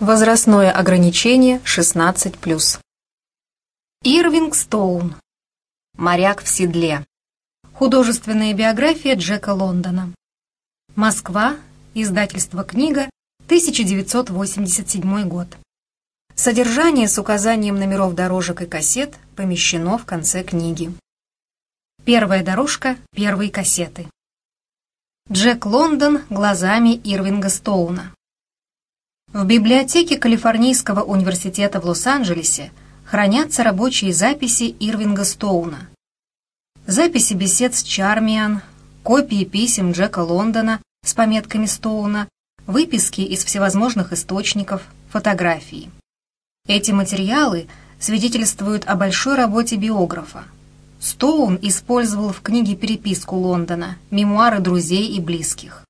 Возрастное ограничение 16+. Ирвинг Стоун. Моряк в седле. Художественная биография Джека Лондона. Москва. Издательство «Книга», 1987 год. Содержание с указанием номеров дорожек и кассет помещено в конце книги. Первая дорожка первой кассеты. Джек Лондон глазами Ирвинга Стоуна. В библиотеке Калифорнийского университета в Лос-Анджелесе хранятся рабочие записи Ирвинга Стоуна. Записи бесед с Чармиан, копии писем Джека Лондона с пометками Стоуна, выписки из всевозможных источников, фотографии. Эти материалы свидетельствуют о большой работе биографа. Стоун использовал в книге переписку Лондона, мемуары друзей и близких.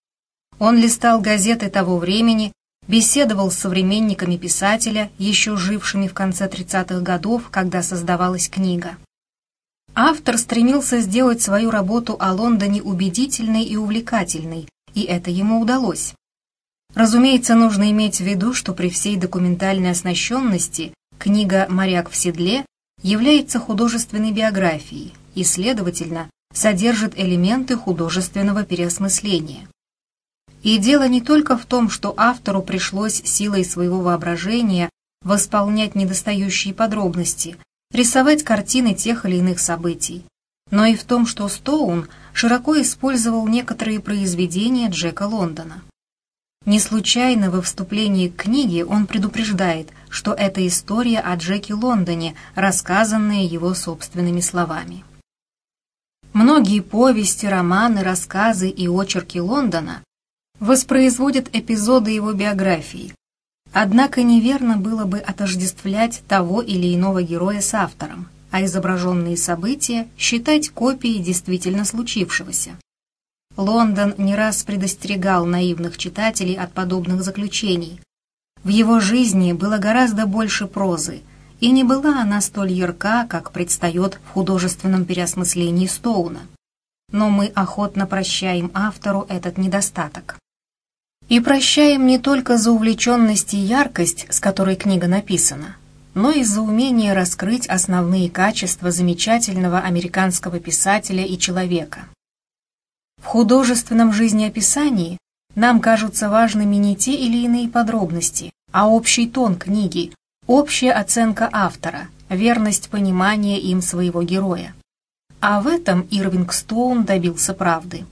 Он листал газеты того времени беседовал с современниками писателя, еще жившими в конце 30-х годов, когда создавалась книга. Автор стремился сделать свою работу о Лондоне убедительной и увлекательной, и это ему удалось. Разумеется, нужно иметь в виду, что при всей документальной оснащенности книга «Моряк в седле» является художественной биографией и, следовательно, содержит элементы художественного переосмысления. И дело не только в том, что автору пришлось силой своего воображения восполнять недостающие подробности, рисовать картины тех или иных событий, но и в том, что Стоун широко использовал некоторые произведения Джека Лондона. Не случайно во вступлении к книге он предупреждает, что это история о Джеке Лондоне, рассказанная его собственными словами. Многие повести, романы, рассказы и очерки Лондона воспроизводит эпизоды его биографии. Однако неверно было бы отождествлять того или иного героя с автором, а изображенные события считать копией действительно случившегося. Лондон не раз предостерегал наивных читателей от подобных заключений. В его жизни было гораздо больше прозы, и не была она столь ярка, как предстает в художественном переосмыслении Стоуна. Но мы охотно прощаем автору этот недостаток. И прощаем не только за увлеченность и яркость, с которой книга написана, но и за умение раскрыть основные качества замечательного американского писателя и человека. В художественном жизнеописании нам кажутся важными не те или иные подробности, а общий тон книги, общая оценка автора, верность понимания им своего героя. А в этом Ирвинг Стоун добился правды.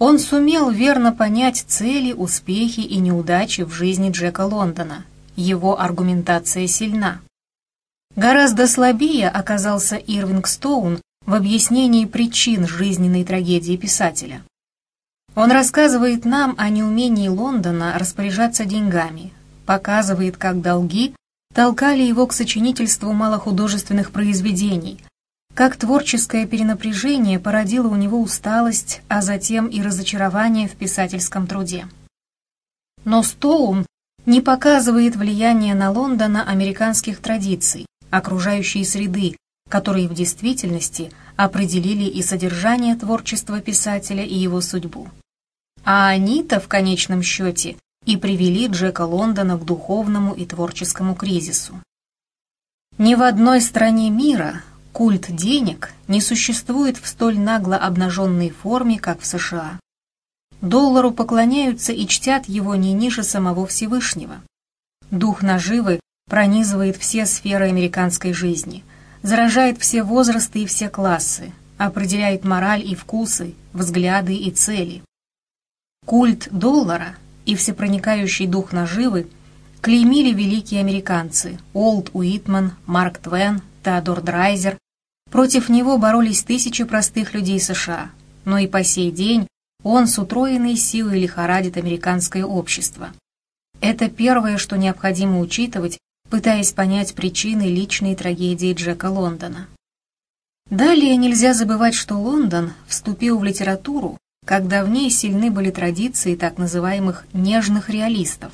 Он сумел верно понять цели, успехи и неудачи в жизни Джека Лондона. Его аргументация сильна. Гораздо слабее оказался Ирвинг Стоун в объяснении причин жизненной трагедии писателя. Он рассказывает нам о неумении Лондона распоряжаться деньгами, показывает, как долги толкали его к сочинительству малохудожественных произведений, как творческое перенапряжение породило у него усталость, а затем и разочарование в писательском труде. Но Стоун не показывает влияние на Лондона американских традиций, окружающей среды, которые в действительности определили и содержание творчества писателя и его судьбу. А они-то в конечном счете и привели Джека Лондона к духовному и творческому кризису. Ни в одной стране мира Культ денег не существует в столь нагло обнаженной форме, как в США. Доллару поклоняются и чтят его не ниже самого Всевышнего. Дух наживы пронизывает все сферы американской жизни, заражает все возрасты и все классы, определяет мораль и вкусы, взгляды и цели. Культ доллара и всепроникающий дух наживы клеймили великие американцы Олд Уитман, Марк Твен, Теодор Драйзер. Против него боролись тысячи простых людей США, но и по сей день он с утроенной силой лихорадит американское общество. Это первое, что необходимо учитывать, пытаясь понять причины личной трагедии Джека Лондона. Далее нельзя забывать, что Лондон вступил в литературу, когда в ней сильны были традиции так называемых «нежных реалистов»,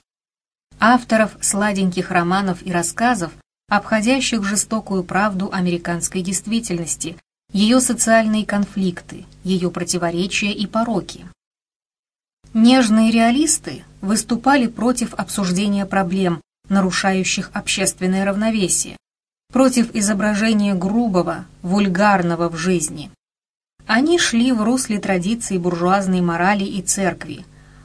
авторов сладеньких романов и рассказов, обходящих жестокую правду американской действительности, ее социальные конфликты, ее противоречия и пороки. Нежные реалисты выступали против обсуждения проблем, нарушающих общественное равновесие, против изображения грубого, вульгарного в жизни. Они шли в русле традиций буржуазной морали и церкви.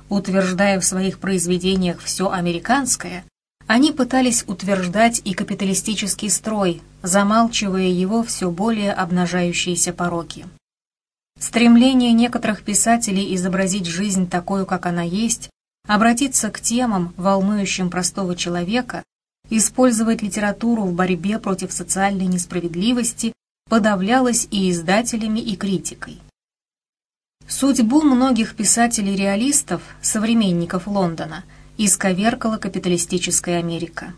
Утверждая в своих произведениях все американское, они пытались утверждать и капиталистический строй, замалчивая его все более обнажающиеся пороки. Стремление некоторых писателей изобразить жизнь такой, как она есть, обратиться к темам, волнующим простого человека, использовать литературу в борьбе против социальной несправедливости подавлялось и издателями, и критикой. Судьбу многих писателей-реалистов, современников Лондона, исковеркала капиталистическая Америка.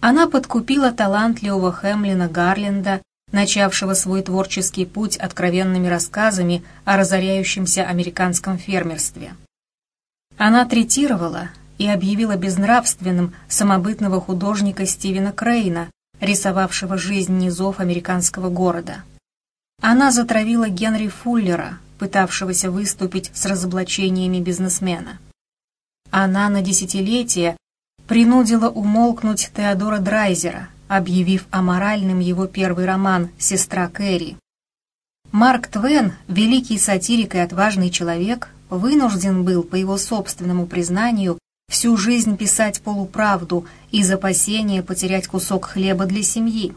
Она подкупила талантливого Хемлина Гарленда начавшего свой творческий путь откровенными рассказами о разоряющемся американском фермерстве. Она третировала и объявила безнравственным самобытного художника Стивена Крейна, рисовавшего жизнь низов американского города. Она затравила Генри Фуллера, пытавшегося выступить с разоблачениями бизнесмена. Она на десятилетия принудила умолкнуть Теодора Драйзера, объявив аморальным его первый роман «Сестра Кэрри». Марк Твен, великий сатирик и отважный человек, вынужден был, по его собственному признанию, всю жизнь писать полуправду из опасения потерять кусок хлеба для семьи.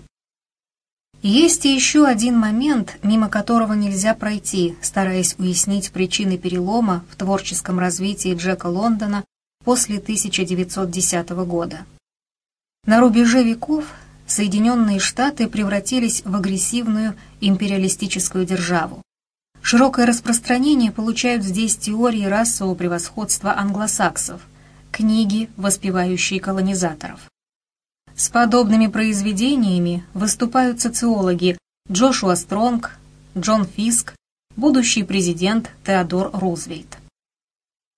Есть и еще один момент, мимо которого нельзя пройти, стараясь уяснить причины перелома в творческом развитии Джека Лондона после 1910 года. На рубеже веков Соединенные Штаты превратились в агрессивную империалистическую державу. Широкое распространение получают здесь теории расового превосходства англосаксов, книги, воспевающие колонизаторов. С подобными произведениями выступают социологи Джошуа Стронг, Джон Фиск, будущий президент Теодор Рузвельт.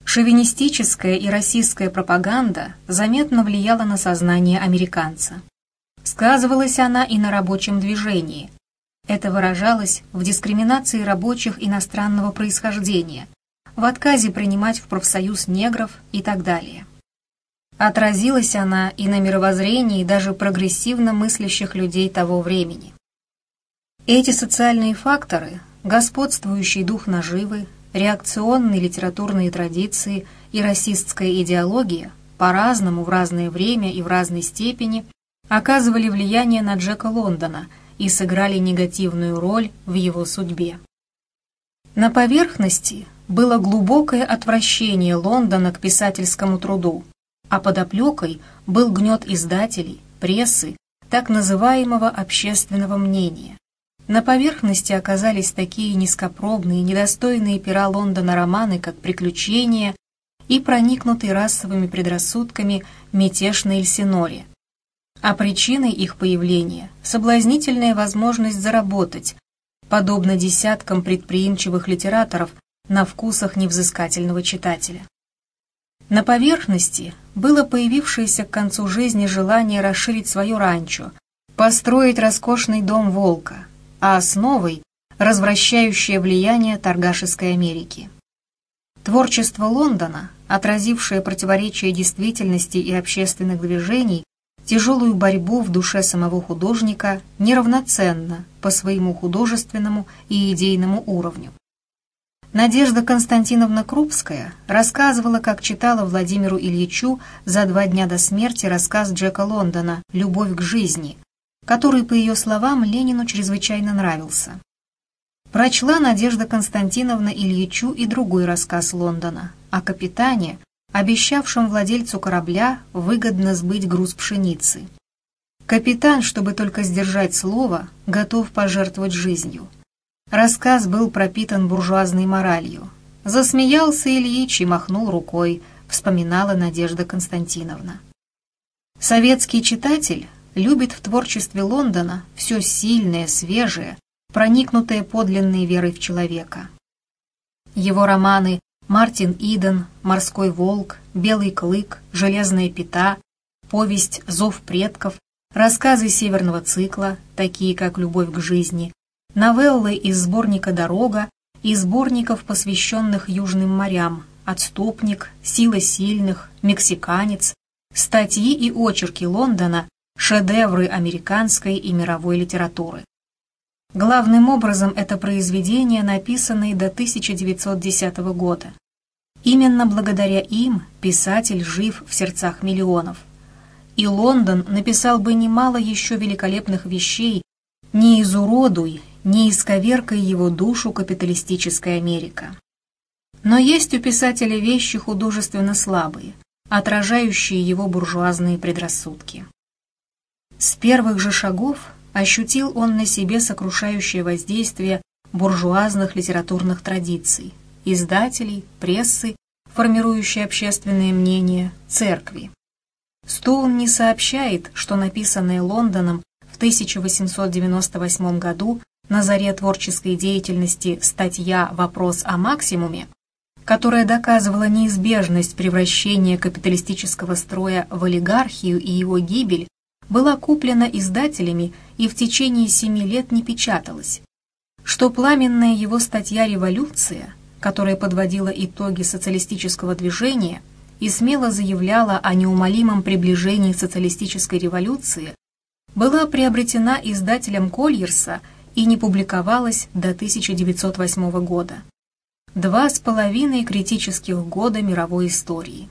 Шовинистическая и расистская пропаганда заметно влияла на сознание американца. Сказывалась она и на рабочем движении. Это выражалось в дискриминации рабочих иностранного происхождения, в отказе принимать в профсоюз негров и так далее. Отразилась она и на мировоззрении даже прогрессивно мыслящих людей того времени. Эти социальные факторы, господствующий дух наживы, реакционные литературные традиции и расистская идеология по-разному в разное время и в разной степени – оказывали влияние на Джека Лондона и сыграли негативную роль в его судьбе. На поверхности было глубокое отвращение Лондона к писательскому труду, а под оплекой был гнет издателей, прессы, так называемого общественного мнения. На поверхности оказались такие низкопробные, недостойные пера Лондона романы, как «Приключения» и проникнутый расовыми предрассудками «Мятеж на Эльсиноре», а причиной их появления – соблазнительная возможность заработать, подобно десяткам предприимчивых литераторов на вкусах невзыскательного читателя. На поверхности было появившееся к концу жизни желание расширить свое ранчо, построить роскошный дом волка, а основой – развращающее влияние торгашеской Америки. Творчество Лондона, отразившее противоречие действительности и общественных движений, тяжелую борьбу в душе самого художника неравноценно по своему художественному и идейному уровню. Надежда Константиновна Крупская рассказывала, как читала Владимиру Ильичу за два дня до смерти рассказ Джека Лондона «Любовь к жизни», который, по ее словам, Ленину чрезвычайно нравился. Прочла Надежда Константиновна Ильичу и другой рассказ Лондона о капитане, обещавшим владельцу корабля выгодно сбыть груз пшеницы. Капитан, чтобы только сдержать слово, готов пожертвовать жизнью. Рассказ был пропитан буржуазной моралью. Засмеялся Ильич и махнул рукой, вспоминала Надежда Константиновна. Советский читатель любит в творчестве Лондона все сильное, свежее, проникнутое подлинной верой в человека. Его романы Мартин Иден, Морской волк, Белый клык, Железная пята, повесть «Зов предков», рассказы северного цикла, такие как «Любовь к жизни», новеллы из сборника «Дорога» и сборников, посвященных южным морям «Отступник», «Сила сильных», «Мексиканец», Статьи и очерки Лондона – шедевры американской и мировой литературы. Главным образом это произведения, написанные до 1910 года. Именно благодаря им писатель жив в сердцах миллионов. И Лондон написал бы немало еще великолепных вещей, не изуродуй, не исковеркай его душу капиталистическая Америка. Но есть у писателя вещи художественно слабые, отражающие его буржуазные предрассудки. С первых же шагов ощутил он на себе сокрушающее воздействие буржуазных литературных традиций, издателей, прессы, формирующей общественное мнение, церкви. Стоун не сообщает, что написанное Лондоном в 1898 году на заре творческой деятельности статья. «Вопрос о максимуме», которая доказывала неизбежность превращения капиталистического строя в олигархию и его гибель, была куплена издателями и в течение семи лет не печаталась, что пламенная его статья «Революция», которая подводила итоги социалистического движения и смело заявляла о неумолимом приближении социалистической революции, была приобретена издателем Кольерса и не публиковалась до 1908 года. Два с половиной критических года мировой истории.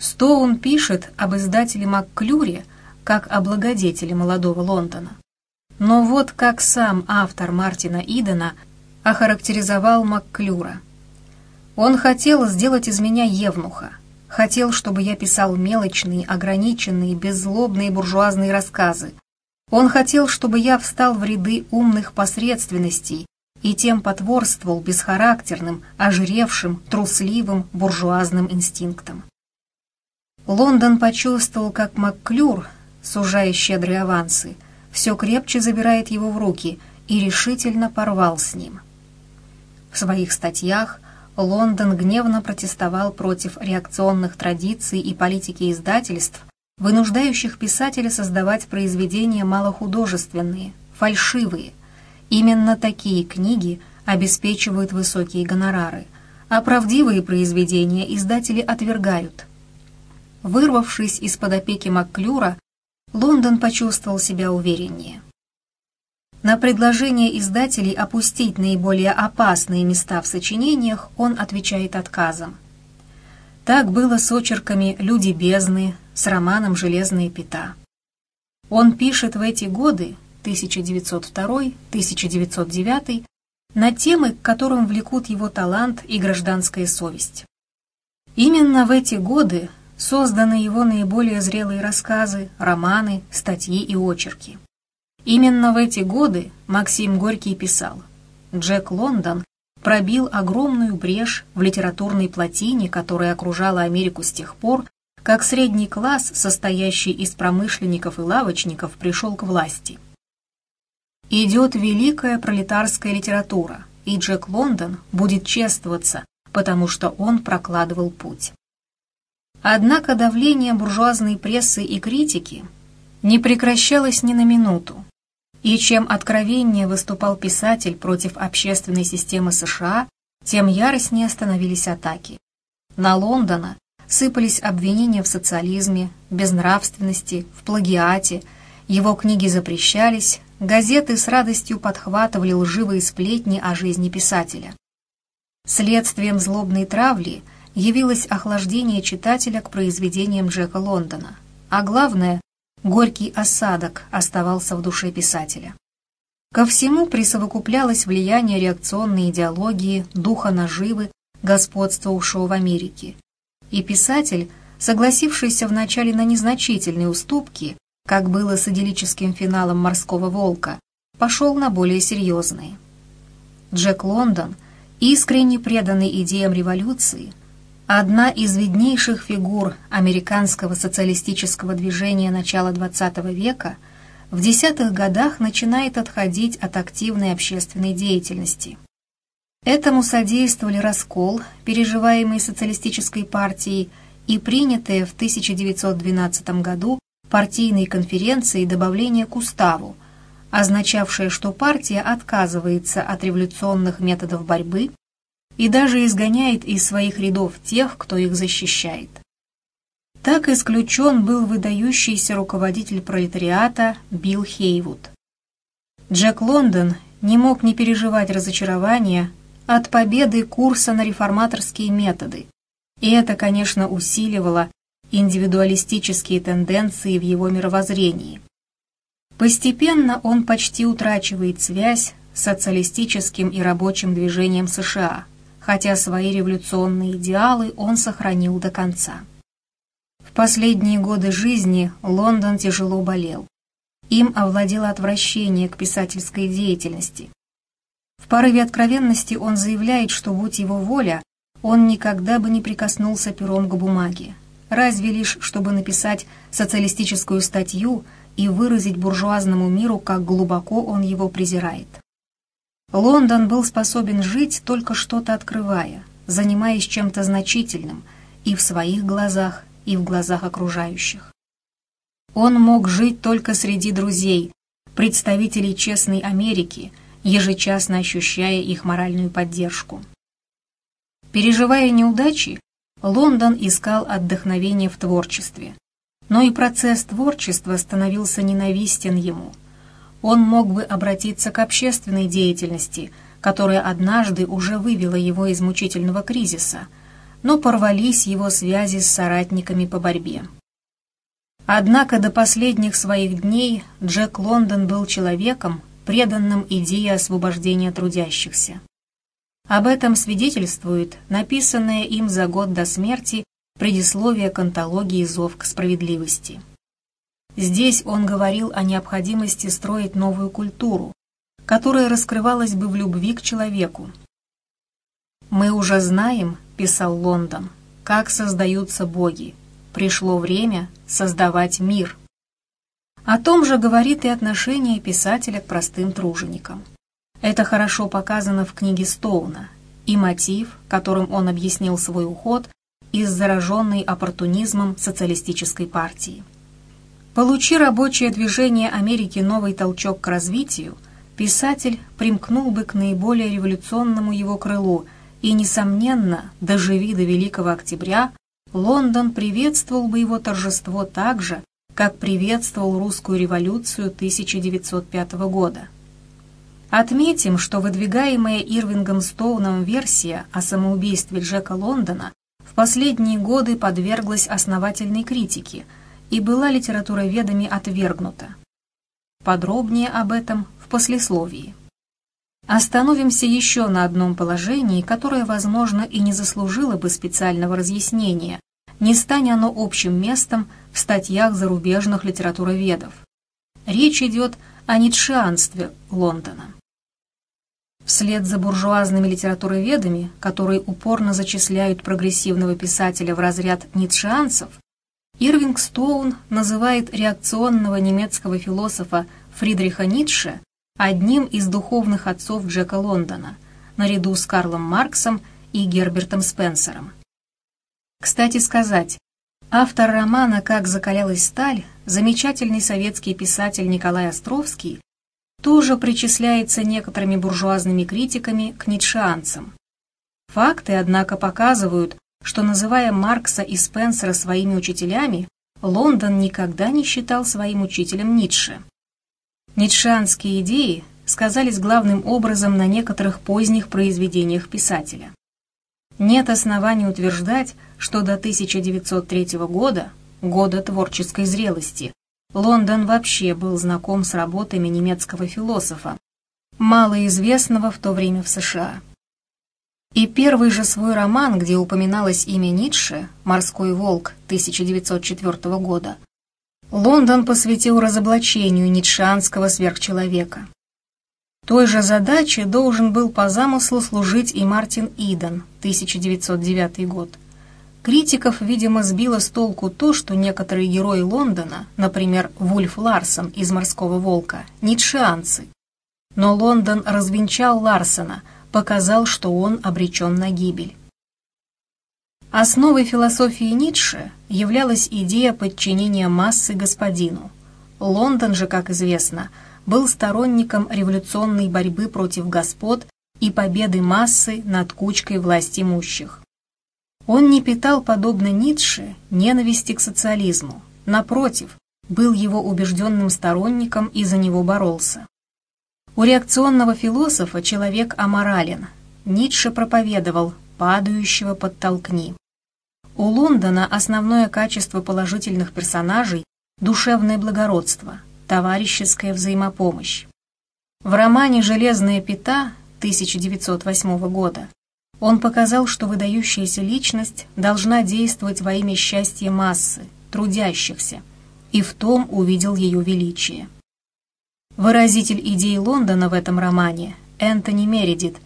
Стоун пишет об издателе МакКлюре как о благодетеле молодого Лондона. Но вот как сам автор Мартина Идена охарактеризовал МакКлюра. «Он хотел сделать из меня евнуха, хотел, чтобы я писал мелочные, ограниченные, беззлобные буржуазные рассказы. Он хотел, чтобы я встал в ряды умных посредственностей и тем потворствовал бесхарактерным, ожиревшим, трусливым буржуазным инстинктом. Лондон почувствовал, как МакКлюр сужая щедрые авансы, все крепче забирает его в руки и решительно порвал с ним. В своих статьях Лондон гневно протестовал против реакционных традиций и политики издательств, вынуждающих писателя создавать произведения малохудожественные, фальшивые. Именно такие книги обеспечивают высокие гонорары, а правдивые произведения издатели отвергают. Вырвавшись из-под опеки Макклюра, Лондон почувствовал себя увереннее. На предложение издателей опустить наиболее опасные места в сочинениях он отвечает отказом. Так было с очерками «Люди бездны», с романом «Железные пята». Он пишет в эти годы, 1902-1909, на темы, к которым влекут его талант и гражданская совесть. Именно в эти годы созданы его наиболее зрелые рассказы, романы, статьи и очерки. Именно в эти годы Максим Горький писал «Джек Лондон пробил огромную брешь в литературной плотине, которая окружала Америку с тех пор, как средний класс, состоящий из промышленников и лавочников, пришел к власти. Идет великая пролетарская литература, и Джек Лондон будет чествоваться, потому что он прокладывал путь. Однако давление буржуазной прессы и критики не прекращалось ни на минуту. И чем откровеннее выступал писатель против общественной системы США, тем яростнее становились атаки. На Лондона сыпались обвинения в социализме, безнравственности, в плагиате, его книги запрещались, газеты с радостью подхватывали лживые сплетни о жизни писателя. Следствием злобной травли – явилось охлаждение читателя к произведениям Джека Лондона, а главное, горький осадок оставался в душе писателя. Ко всему присовокуплялось влияние реакционной идеологии, духа наживы, господствовавшего в Америке. И писатель, согласившийся вначале на незначительные уступки, как было с идиллическим финалом «Морского волка», пошел на более серьезные. Джек Лондон, искренне преданный идеям революции, Одна из виднейших фигур американского социалистического движения начала XX века в десятых годах начинает отходить от активной общественной деятельности. Этому содействовали раскол, переживаемый социалистической партией, и принятое в 1912 году партийной конференцией добавление к уставу, означавшее, что партия отказывается от революционных методов борьбы и даже изгоняет из своих рядов тех, кто их защищает. Так исключен был выдающийся руководитель пролетариата Билл Хейвуд. Джек Лондон не мог не переживать разочарования от победы курса на реформаторские методы, и это, конечно, усиливало индивидуалистические тенденции в его мировоззрении. Постепенно он почти утрачивает связь с социалистическим и рабочим движением США, хотя свои революционные идеалы он сохранил до конца. В последние годы жизни Лондон тяжело болел. Им овладело отвращение к писательской деятельности. В порыве откровенности он заявляет, что, будь его воля, он никогда бы не прикоснулся пером к бумаге, разве лишь чтобы написать социалистическую статью и выразить буржуазному миру, как глубоко он его презирает. Лондон был способен жить, только что-то открывая, занимаясь чем-то значительным и в своих глазах, и в глазах окружающих. Он мог жить только среди друзей, представителей честной Америки, ежечасно ощущая их моральную поддержку. Переживая неудачи, Лондон искал отдохновение в творчестве. Но и процесс творчества становился ненавистен ему. Он мог бы обратиться к общественной деятельности, которая однажды уже вывела его из мучительного кризиса, но порвались его связи с соратниками по борьбе. Однако до последних своих дней Джек Лондон был человеком, преданным идее освобождения трудящихся. Об этом свидетельствует написанное им за год до смерти предисловие к антологии «Зов к справедливости». Здесь он говорил о необходимости строить новую культуру, которая раскрывалась бы в любви к человеку. «Мы уже знаем, — писал Лондон, — как создаются боги. Пришло время создавать мир». О том же говорит и отношение писателя к простым труженикам. Это хорошо показано в книге Стоуна, и мотив, которым он объяснил свой уход из зараженной оппортунизмом социалистической партии. Получи рабочее движение Америки новый толчок к развитию, писатель примкнул бы к наиболее революционному его крылу, и, несомненно, доживи до Великого Октября, Лондон приветствовал бы его торжество так же, как приветствовал русскую революцию 1905 года. Отметим, что выдвигаемая Ирвингом Стоуном версия о самоубийстве Джека Лондона в последние годы подверглась основательной критике и была литературоведами отвергнута. Подробнее об этом в послесловии. Остановимся еще на одном положении, которое, возможно, и не заслужило бы специального разъяснения, не стань оно общим местом в статьях зарубежных литературоведов. Речь идет о ницшеанстве Лондона. Вслед за буржуазными литературоведами, которые упорно зачисляют прогрессивного писателя в разряд ницшеанцев, Ирвинг Стоун называет реакционного немецкого философа Фридриха Ницше одним из духовных отцов Джека Лондона, наряду с Карлом Марксом и Гербертом Спенсером. Кстати сказать, автор романа «Как закалялась сталь», замечательный советский писатель Николай Островский, тоже причисляется некоторыми буржуазными критиками к ницшеанцам. Факты, однако, показывают, что, называя Маркса и Спенсера своими учителями, Лондон никогда не считал своим учителем Ницше. Ницшеанские идеи сказались главным образом на некоторых поздних произведениях писателя. Нет оснований утверждать, что до 1903 года, года творческой зрелости, Лондон вообще был знаком с работами немецкого философа, малоизвестного в то время в США. И первый же свой роман, где упоминалось имя Ницше «Морской волк» 1904 года, Лондон посвятил разоблачению ницшеанского сверхчеловека. Той же задаче должен был по замыслу служить и Мартин Иден, 1909 год. Критиков, видимо, сбило с толку то, что некоторые герои Лондона, например, Вульф Ларсон из «Морского волка», ницшеанцы. Но Лондон развенчал Ларсона, показал, что он обречен на гибель. Основой философии Ницше являлась идея подчинения массы господину. Лондон же, как известно, был сторонником революционной борьбы против господ и победы массы над кучкой власть имущих. Он не питал, подобно Ницше, ненависти к социализму. Напротив, был его убежденным сторонником и за него боролся. У реакционного философа человек аморален. Ницше проповедовал «падающего подтолкни». У Лондона основное качество положительных персонажей – душевное благородство, товарищеская взаимопомощь. В романе «Железная пята» 1908 года он показал, что выдающаяся личность должна действовать во имя счастья массы, трудящихся, и в том увидел ее величие. Выразитель идей Лондона в этом романе, Энтони Мередит,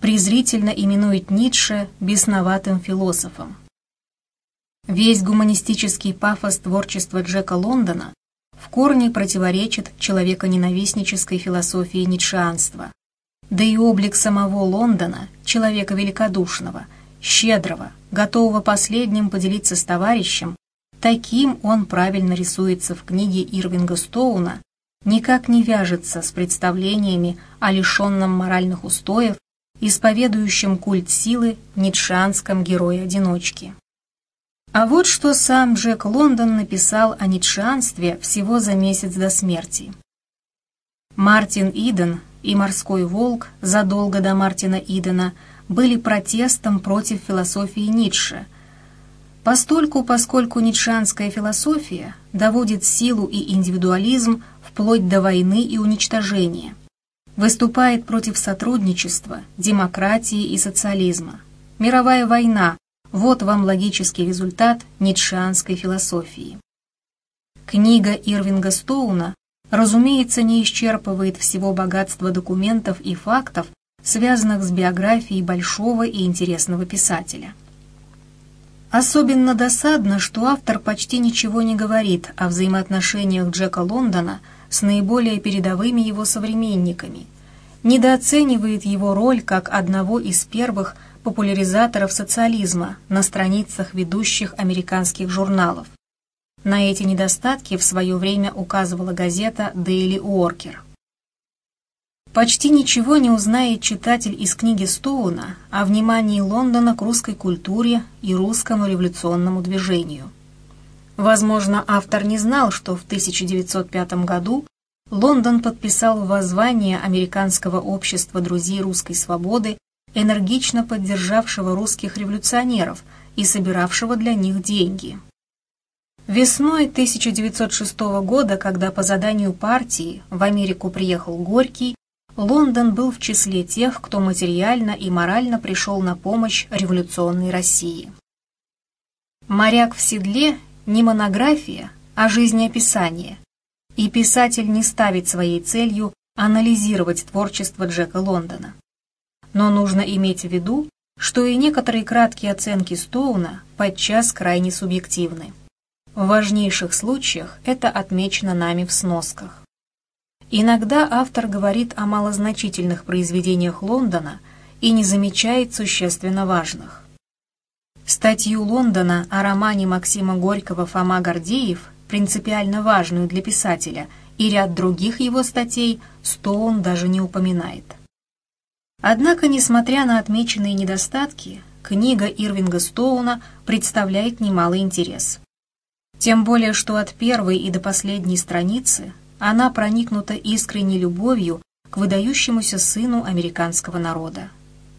презрительно именует Ницше бесноватым философом. Весь гуманистический пафос творчества Джека Лондона в корне противоречит человеконенавистнической философии ницшеанства. Да и облик самого Лондона, человека великодушного, щедрого, готового последним поделиться с товарищем, таким он правильно рисуется в книге Ирвинга Стоуна, никак не вяжется с представлениями о лишенном моральных устоев, исповедующем культ силы ницшеанском герое-одиночке. А вот что сам Джек Лондон написал о ницшеанстве всего за месяц до смерти. Мартин Иден и «Морской волк» задолго до Мартина Идена были протестом против философии Ницше, постольку, поскольку ницшеанская философия доводит силу и индивидуализм вплоть до войны и уничтожения, выступает против сотрудничества, демократии и социализма. Мировая война вот вам логический результат ницшеанской философии. Книга Ирвинга Стоуна, разумеется, не исчерпывает всего богатства документов и фактов, связанных с биографией большого и интересного писателя. Особенно досадно, что автор почти ничего не говорит о взаимоотношениях Джека Лондона с наиболее передовыми его современниками, недооценивает его роль как одного из первых – популяризаторов социализма на страницах ведущих американских журналов. На эти недостатки в свое время указывала газета Daily Worker. Почти ничего не узнает читатель из книги Стоуна о внимании Лондона к русской культуре и русскому революционному движению. Возможно, автор не знал, что в 1905 году Лондон подписал воззвание Американского общества друзей русской свободы энергично поддержавшего русских революционеров и собиравшего для них деньги. Весной 1906 года, когда по заданию партии в Америку приехал Горький, Лондон был в числе тех, кто материально и морально пришел на помощь революционной России. «Моряк в седле» не монография, а жизнеописание, и писатель не ставит своей целью анализировать творчество Джека Лондона. Но нужно иметь в виду, что и некоторые краткие оценки Стоуна подчас крайне субъективны. В важнейших случаях это отмечено нами в сносках. Иногда автор говорит о малозначительных произведениях Лондона и не замечает существенно важных. Статью Лондона о романе Максима Горького «Фома Гордеев», принципиально важную для писателя, и ряд других его статей Стоун даже не упоминает. Однако, несмотря на отмеченные недостатки, книга Ирвинга Стоуна представляет немалый интерес. Тем более, что от первой и до последней страницы она проникнута искренней любовью к выдающемуся сыну американского народа.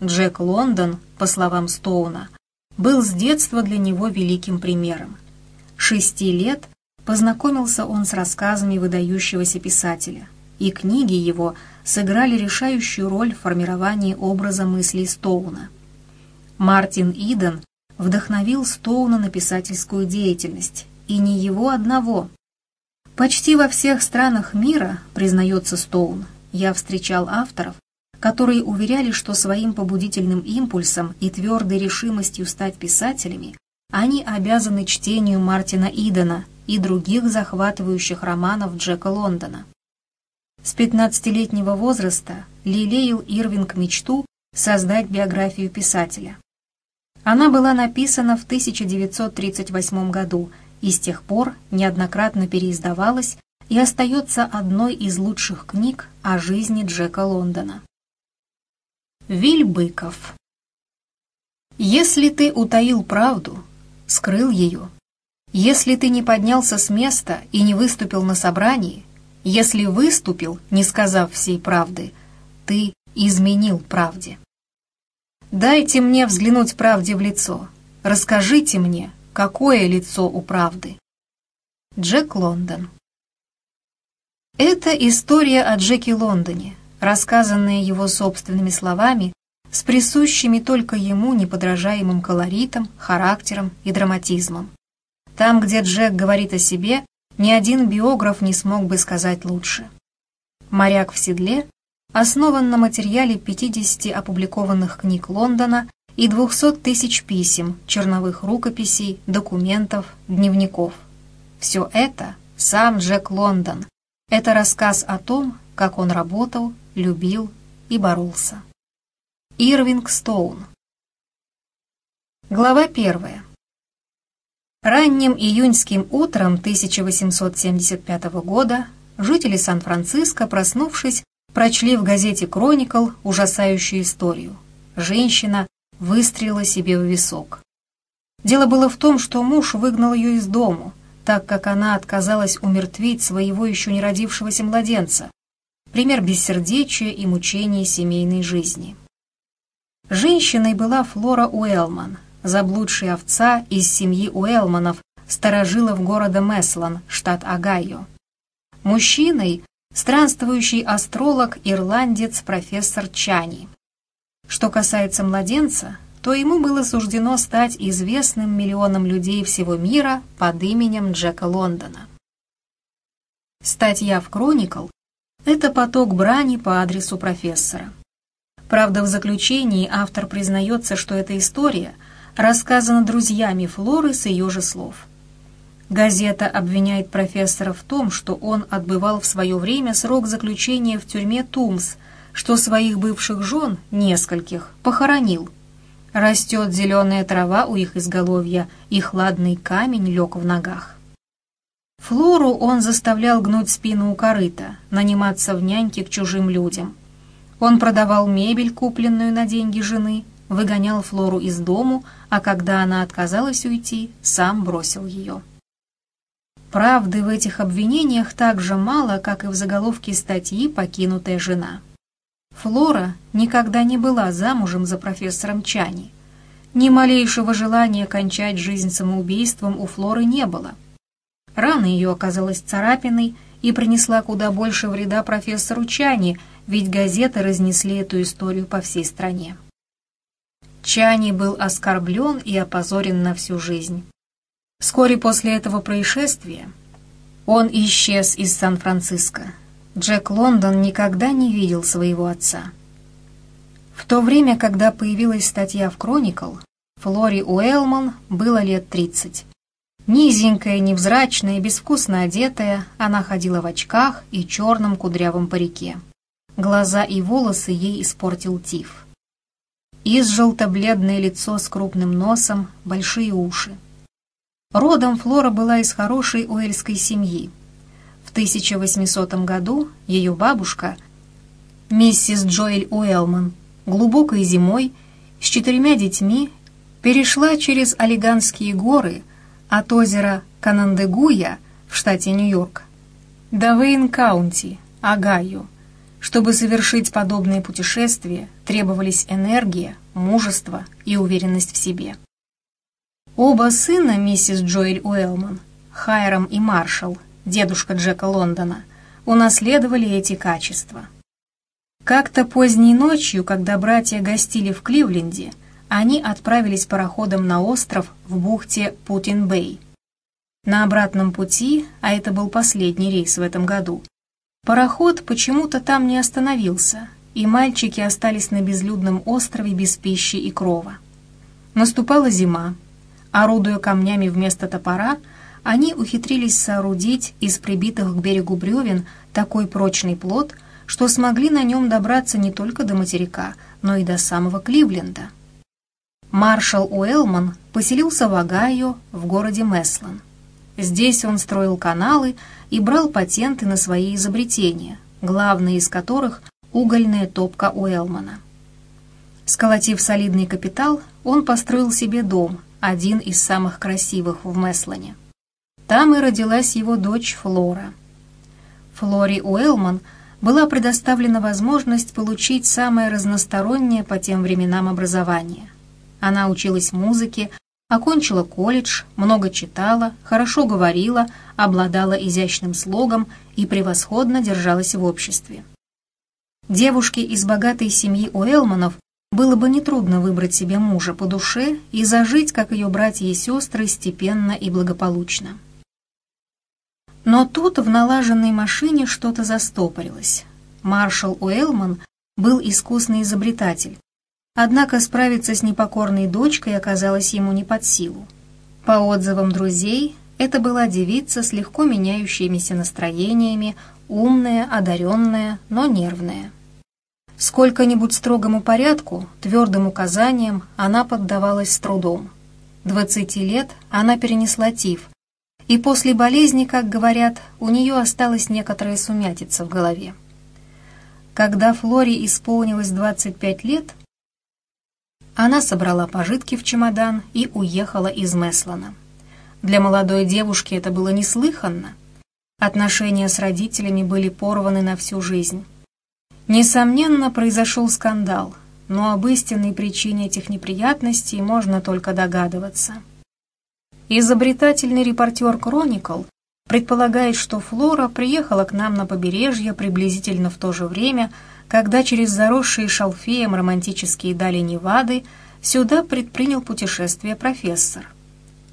Джек Лондон, по словам Стоуна, был с детства для него великим примером. Шести лет познакомился он с рассказами выдающегося писателя, и книги его – сыграли решающую роль в формировании образа мыслей Стоуна. Мартин Иден вдохновил Стоуна на писательскую деятельность, и не его одного. Почти во всех странах мира, признается Стоун, я встречал авторов, которые уверяли, что своим побудительным импульсом и твердой решимостью стать писателями они обязаны чтению Мартина Идена и других захватывающих романов Джека Лондона. С 15-летнего возраста лелеял Ирвинг мечту создать биографию писателя. Она была написана в 1938 году и с тех пор неоднократно переиздавалась и остается одной из лучших книг о жизни Джека Лондона. Виль Быков Если ты утаил правду, скрыл ее, если ты не поднялся с места и не выступил на собрании, если выступил, не сказав всей правды, ты изменил правде. Дайте мне взглянуть правде в лицо. Расскажите мне, какое лицо у правды. Джек Лондон Это история о Джеке Лондоне, рассказанная его собственными словами, с присущими только ему неподражаемым колоритом, характером и драматизмом. Там, где Джек говорит о себе, ни один биограф не смог бы сказать лучше. «Моряк в седле» основан на материале 50 опубликованных книг Лондона и 200 тысяч писем, черновых рукописей, документов, дневников. Все это сам Джек Лондон. Это рассказ о том, как он работал, любил и боролся. Ирвинг Стоун Глава первая. Ранним июньским утром 1875 года жители Сан-Франциско, проснувшись, прочли в газете «Кроникл» ужасающую историю. Женщина выстрелила себе в висок. Дело было в том, что муж выгнал ее из дому, так как она отказалась умертвить своего еще не родившегося младенца. Пример бессердечия и мучений семейной жизни. Женщиной была Флора Уэлман, заблудшая овца из семьи Уэлманов, старожилов города Меслан, штат Огайо. Мужчиной странствующий астролог-ирландец профессор Чани. Что касается младенца, то ему было суждено стать известным миллионам людей всего мира под именем Джека Лондона. Статья в «Кроникл» — это поток брани по адресу профессора. Правда, в заключении автор признается, что эта история рассказана друзьями Флоры с ее же слов – Газета обвиняет профессора в том, что он отбывал в свое время срок заключения в тюрьме Тумс, что своих бывших жен, нескольких, похоронил. Растет зеленая трава у их изголовья, и хладный камень лег в ногах. Флору он заставлял гнуть спину у корыта, наниматься в няньки к чужим людям. Он продавал мебель, купленную на деньги жены, выгонял Флору из дому, а когда она отказалась уйти, сам бросил ее. Правды в этих обвинениях так же мало, как и в заголовке статьи «Покинутая жена». Флора никогда не была замужем за профессором Чани. Ни малейшего желания кончать жизнь самоубийством у Флоры не было. Рана ее оказалась царапиной и принесла куда больше вреда профессору Чани, ведь газеты разнесли эту историю по всей стране. Чани был оскорблен и опозорен на всю жизнь. Вскоре после этого происшествия он исчез из Сан-Франциско. Джек Лондон никогда не видел своего отца. В то время, когда появилась статья в «Кроникл», Флори Уэлман было лет 30. Низенькая, невзрачная, безвкусно одетая, она ходила в очках и черном кудрявом парике. Глаза и волосы ей испортил тиф. Из желто-бледное лицо с крупным носом, большие уши. Родом Флора была из хорошей уэльской семьи. В 1800 году ее бабушка, миссис Джоэль Уэлман, глубокой зимой с четырьмя детьми перешла через Олиганские горы от озера Канандегуя в штате Нью-Йорк до Вейн-Каунти, Огайо. Чтобы совершить подобное путешествие, требовались энергия, мужество и уверенность в себе. Оба сына миссис Джоэль Уэлман, Хайрам и Маршалл, дедушка Джека Лондона, унаследовали эти качества. Как-то поздней ночью, когда братья гостили в Кливленде, они отправились пароходом на остров в бухте Путин-Бэй. На обратном пути, а это был последний рейс в этом году, пароход почему-то там не остановился, и мальчики остались на безлюдном острове без пищи и крова. Наступала зима, Орудуя камнями вместо топора, они ухитрились соорудить из прибитых к берегу бревен такой прочный плот, что смогли на нем добраться не только до материка, но и до самого Кливленда. Маршал Уэлман поселился в Огайо в городе Меслан. Здесь он строил каналы и брал патенты на свои изобретения, главные из которых – угольная топка Уэлмана. Сколотив солидный капитал, он построил себе дом, один из самых красивых в Меслане. Там и родилась его дочь Флора. Флори Уэлман была предоставлена возможность получить самое разностороннее по тем временам образование. Она училась музыке, окончила колледж, много читала, хорошо говорила, обладала изящным слогом и превосходно держалась в обществе. Девушке из богатой семьи Уэлманов было бы нетрудно выбрать себе мужа по душе и зажить, как ее братья и сестры, степенно и благополучно. Но тут в налаженной машине что-то застопорилось. Маршал Уэлман был искусный изобретатель, однако справиться с непокорной дочкой оказалось ему не под силу. По отзывам друзей, это была девица с легко меняющимися настроениями, умная, одаренная, но нервная. Сколько-нибудь строгому порядку, твердым указаниям она поддавалась с трудом. Двадцати лет она перенесла тиф, и после болезни, как говорят, у нее осталась некоторая сумятица в голове. Когда Флоре исполнилось 25 лет, она собрала пожитки в чемодан и уехала из Меслана. Для молодой девушки это было неслыханно. Отношения с родителями были порваны на всю жизнь. Несомненно, произошел скандал, но об истинной причине этих неприятностей можно только догадываться. Изобретательный репортер «Кроникл» предполагает, что Флора приехала к нам на побережье приблизительно в то же время, когда через заросшие шалфеем романтические дали Невады сюда предпринял путешествие профессор.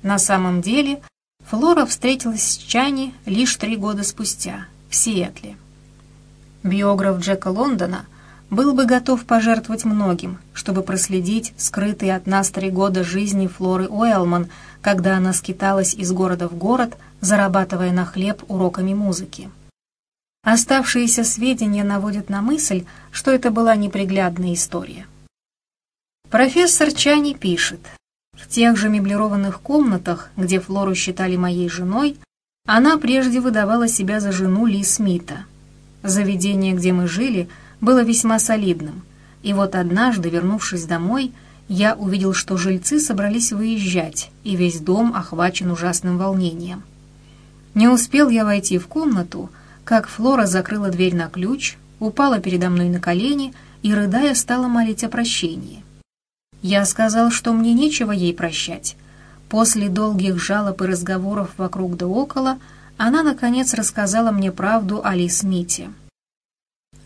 На самом деле Флора встретилась с Чани лишь три года спустя, в Сиэтле. Биограф Джека Лондона – был бы готов пожертвовать многим, чтобы проследить скрытые от нас три года жизни Флоры Уэлман, когда она скиталась из города в город, зарабатывая на хлеб уроками музыки. Оставшиеся сведения наводят на мысль, что это была неприглядная история. Профессор Чани пишет, в тех же меблированных комнатах, где Флору считали моей женой, она прежде выдавала себя за жену Ли Смита. Заведение, где мы жили – было весьма солидным, и вот однажды, вернувшись домой, я увидел, что жильцы собрались выезжать, и весь дом охвачен ужасным волнением. Не успел я войти в комнату, как Флора закрыла дверь на ключ, упала передо мной на колени и, рыдая, стала молить о прощении. Я сказал, что мне нечего ей прощать. После долгих жалоб и разговоров вокруг да около, она, наконец, рассказала мне правду о Ли Смите.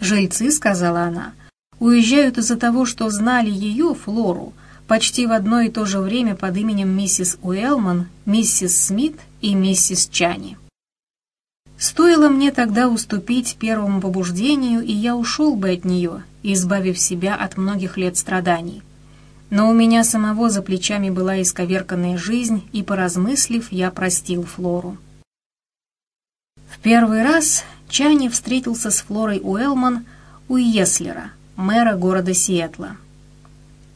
«Жильцы», — сказала она, — «уезжают из-за того, что знали ее, Флору, почти в одно и то же время под именем миссис Уэлман, миссис Смит и миссис Чани». Стоило мне тогда уступить первому побуждению, и я ушел бы от нее, избавив себя от многих лет страданий. Но у меня самого за плечами была исковерканная жизнь, и, поразмыслив, я простил Флору. В первый раз Чани встретился с Флорой Уэлман у Еслера, мэра города Сиэтла.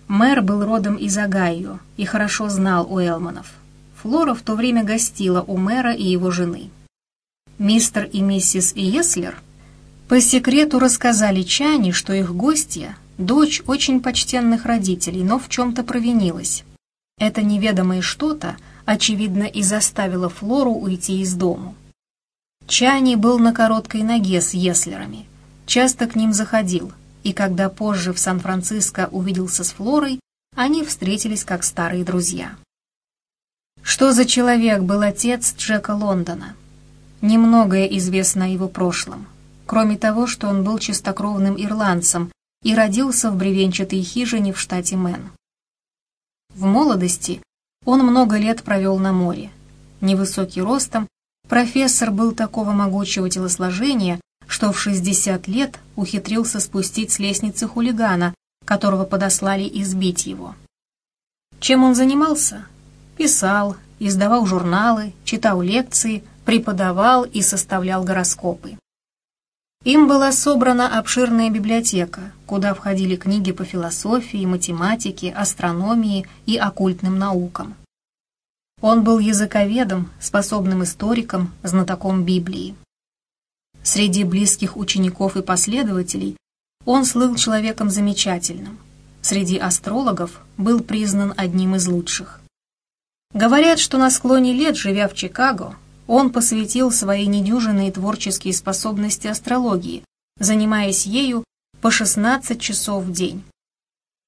Мэр был родом из Огайо и хорошо знал Уэлманов. Флора в то время гостила у мэра и его жены. Мистер и миссис Иеслер по секрету рассказали Чани, что их гостья – дочь очень почтенных родителей, но в чем-то провинилась. Это неведомое что-то, очевидно, и заставило Флору уйти из дому. Чани был на короткой ноге с Еслерами, часто к ним заходил, и когда позже в Сан-Франциско увиделся с Флорой, они встретились как старые друзья. Что за человек был отец Джека Лондона? Немногое известно о его прошлом, кроме того, что он был чистокровным ирландцем и родился в бревенчатой хижине в штате Мэн. В молодости он много лет провел на море. Невысокий ростом, Профессор был такого могучего телосложения, что в 60 лет ухитрился спустить с лестницы хулигана, которого подослали избить его. Чем он занимался? Писал, издавал журналы, читал лекции, преподавал и составлял гороскопы. Им была собрана обширная библиотека, куда входили книги по философии, математике, астрономии и оккультным наукам. Он был языковедом, способным историком, знатоком Библии. Среди близких учеников и последователей он слыл человеком замечательным. среди астрологов был признан одним из лучших. Говорят, что на склоне лет, живя в Чикаго, он посвятил свои недюжинные творческие способности астрологии, занимаясь ею по 16 часов в день.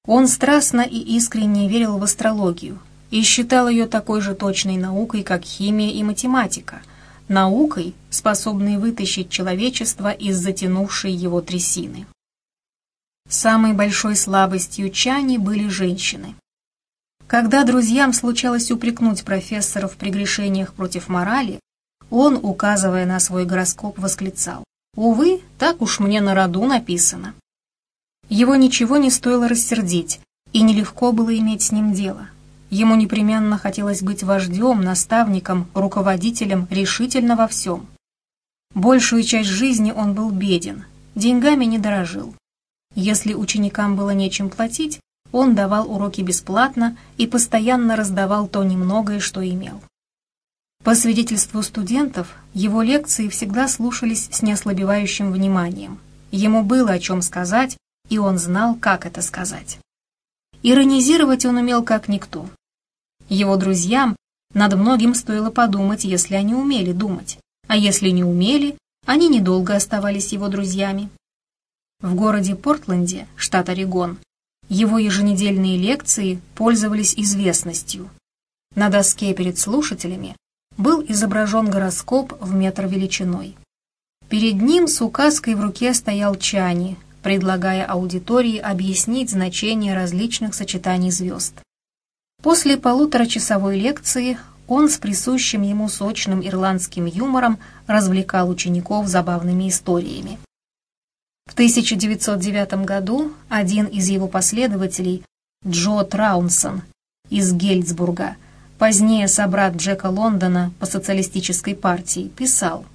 Он страстно и искренне верил в астрологию и считал ее такой же точной наукой, как химия и математика, наукой, способной вытащить человечество из затянувшей его трясины. Самой большой слабостью Чани были женщины. Когда друзьям случалось упрекнуть профессора в прегрешениях против морали, он, указывая на свой гороскоп, восклицал «Увы, так уж мне на роду написано». Его ничего не стоило рассердить, и нелегко было иметь с ним дело. Ему непременно хотелось быть вождем, наставником, руководителем решительно во всем. Большую часть жизни он был беден, деньгами не дорожил. Если ученикам было нечем платить, он давал уроки бесплатно и постоянно раздавал то немногое, что имел. По свидетельству студентов, его лекции всегда слушались с неослабевающим вниманием. Ему было о чем сказать, и он знал, как это сказать. Иронизировать он умел как никто. Его друзьям над многим стоило подумать, если они умели думать, а если не умели, они недолго оставались его друзьями. В городе Портленде, штат Орегон, его еженедельные лекции пользовались известностью. На доске перед слушателями был изображен гороскоп в метр величиной. Перед ним с указкой в руке стоял Чани, предлагая аудитории объяснить значение различных сочетаний звезд. После полуторачасовой лекции он с присущим ему сочным ирландским юмором развлекал учеников забавными историями. В 1909 году один из его последователей, Джо Траунсон из Гельцбурга, позднее собрат Джека Лондона по социалистической партии, писал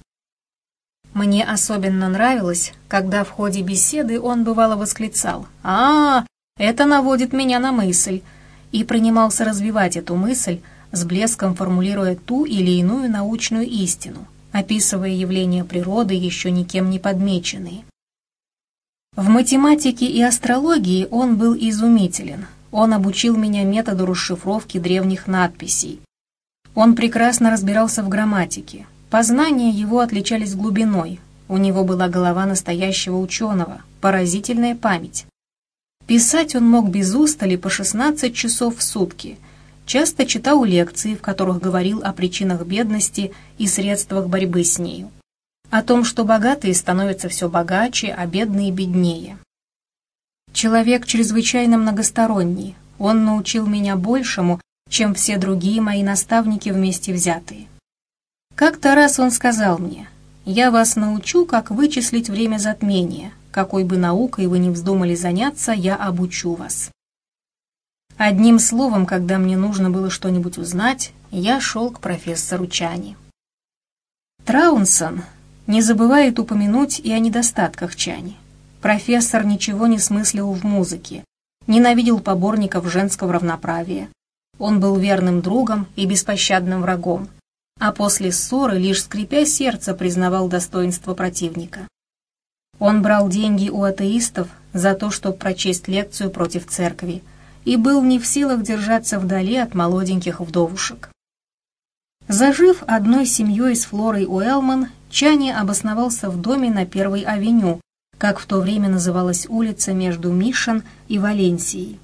«Мне особенно нравилось, когда в ходе беседы он бывало восклицал «А, это наводит меня на мысль», и принимался развивать эту мысль, с блеском формулируя ту или иную научную истину, описывая явления природы, еще никем не подмеченные. В математике и астрологии он был изумителен. Он обучил меня методу расшифровки древних надписей. Он прекрасно разбирался в грамматике. Познания его отличались глубиной. У него была голова настоящего ученого, поразительная память. Писать он мог без устали по 16 часов в сутки. Часто читал лекции, в которых говорил о причинах бедности и средствах борьбы с нею о том, что богатые становятся все богаче, а бедные беднее. Человек чрезвычайно многосторонний, он научил меня большему, чем все другие мои наставники вместе взятые. Как-то раз он сказал мне, «Я вас научу, как вычислить время затмения, какой бы наукой вы ни вздумали заняться, я обучу вас». Одним словом, когда мне нужно было что-нибудь узнать, я шел к профессору Чани. Траунсон, не забывает упомянуть и о недостатках Чани. Профессор ничего не смыслил в музыке, ненавидел поборников женского равноправия. Он был верным другом и беспощадным врагом, а после ссоры лишь скрипя сердце признавал достоинство противника. Он брал деньги у атеистов за то, чтобы прочесть лекцию против церкви, и был не в силах держаться вдали от молоденьких вдовушек. Зажив одной семьей с Флорой Уэлман, Чани обосновался в доме на Первой авеню, как в то время называлась улица между Мишен и Валенсией.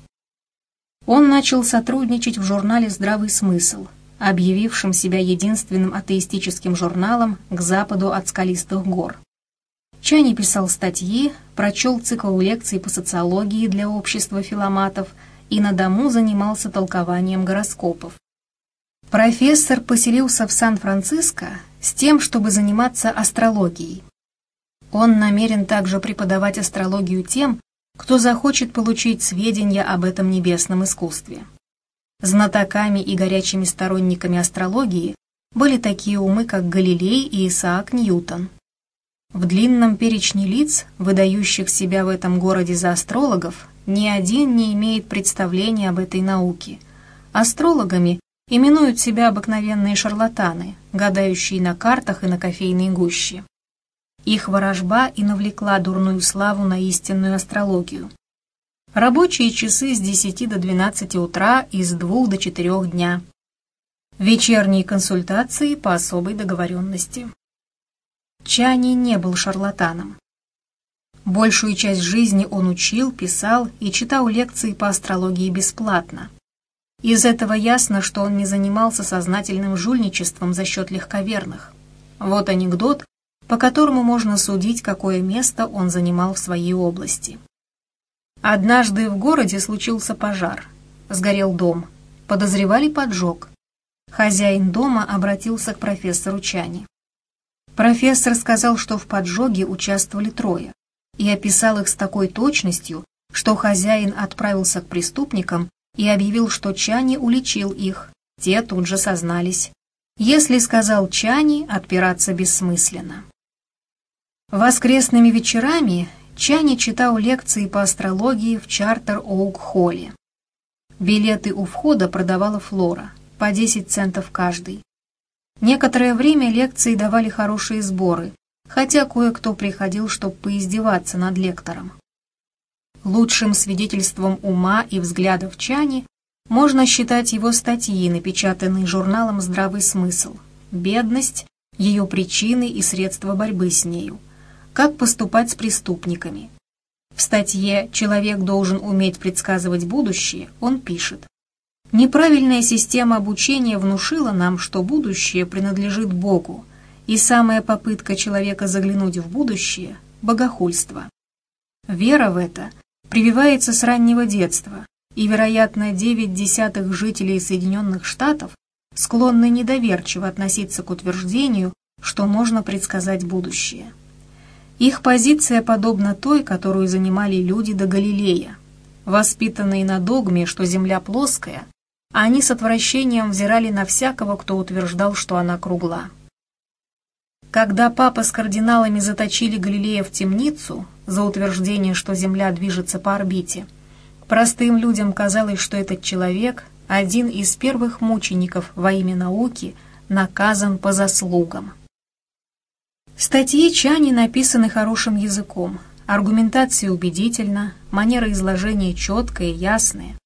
Он начал сотрудничать в журнале «Здравый смысл», объявившем себя единственным атеистическим журналом к западу от скалистых гор. Чани писал статьи, прочел цикл лекций по социологии для общества филоматов и на дому занимался толкованием гороскопов. Профессор поселился в Сан-Франциско с тем, чтобы заниматься астрологией. Он намерен также преподавать астрологию тем, кто захочет получить сведения об этом небесном искусстве. Знатоками и горячими сторонниками астрологии были такие умы, как Галилей и Исаак Ньютон. В длинном перечне лиц, выдающих себя в этом городе за астрологов, ни один не имеет представления об этой науке. Астрологами именуют себя обыкновенные шарлатаны, гадающие на картах и на кофейной гуще. Их ворожба и навлекла дурную славу на истинную астрологию. Рабочие часы с 10 до 12 утра и с 2 до 4 дня. Вечерние консультации по особой договоренности. Чани не был шарлатаном. Большую часть жизни он учил, писал и читал лекции по астрологии бесплатно. Из этого ясно, что он не занимался сознательным жульничеством за счет легковерных. Вот анекдот, по которому можно судить, какое место он занимал в своей области. Однажды в городе случился пожар. Сгорел дом. Подозревали поджог. Хозяин дома обратился к профессору Чани. Профессор сказал, что в поджоге участвовали трое, и описал их с такой точностью, что хозяин отправился к преступникам и объявил, что Чани уличил их. Те тут же сознались. Если сказал Чани, отпираться бессмысленно. Воскресными вечерами Чани читал лекции по астрологии в Чартер-Оук-Холле. Билеты у входа продавала Флора, по 10 центов каждый. Некоторое время лекции давали хорошие сборы, хотя кое-кто приходил, чтобы поиздеваться над лектором. Лучшим свидетельством ума и взглядов Чани можно считать его статьи, напечатанные журналом «Здравый смысл», «Бедность», ее причины и средства борьбы с нею, как поступать с преступниками. В статье «Человек должен уметь предсказывать будущее» он пишет Неправильная система обучения внушила нам, что будущее принадлежит Богу, и самая попытка человека заглянуть в будущее – богохульство. Вера в это прививается с раннего детства, и, вероятно, 9 десятых жителей Соединенных Штатов склонны недоверчиво относиться к утверждению, что можно предсказать будущее. Их позиция подобна той, которую занимали люди до Галилея. Воспитанные на догме, что Земля плоская, они с отвращением взирали на всякого, кто утверждал, что она кругла. Когда папа с кардиналами заточили Галилея в темницу за утверждение, что Земля движется по орбите, простым людям казалось, что этот человек, один из первых мучеников во имя науки, наказан по заслугам. Статьи Чани написаны хорошим языком, аргументация убедительна, манера изложения четкая и ясная.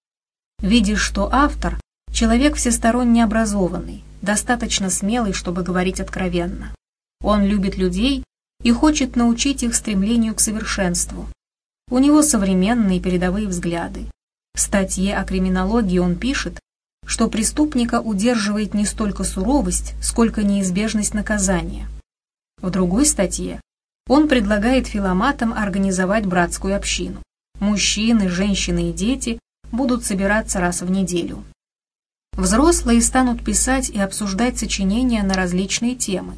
Видишь, что автор – человек всесторонне образованный, достаточно смелый, чтобы говорить откровенно. Он любит людей и хочет научить их стремлению к совершенству. У него современные передовые взгляды. В статье о криминологии он пишет, что преступника удерживает не столько суровость, сколько неизбежность наказания. В другой статье он предлагает филоматам организовать братскую общину. Мужчины, женщины и дети будут собираться раз в неделю. Взрослые станут писать и обсуждать сочинения на различные темы.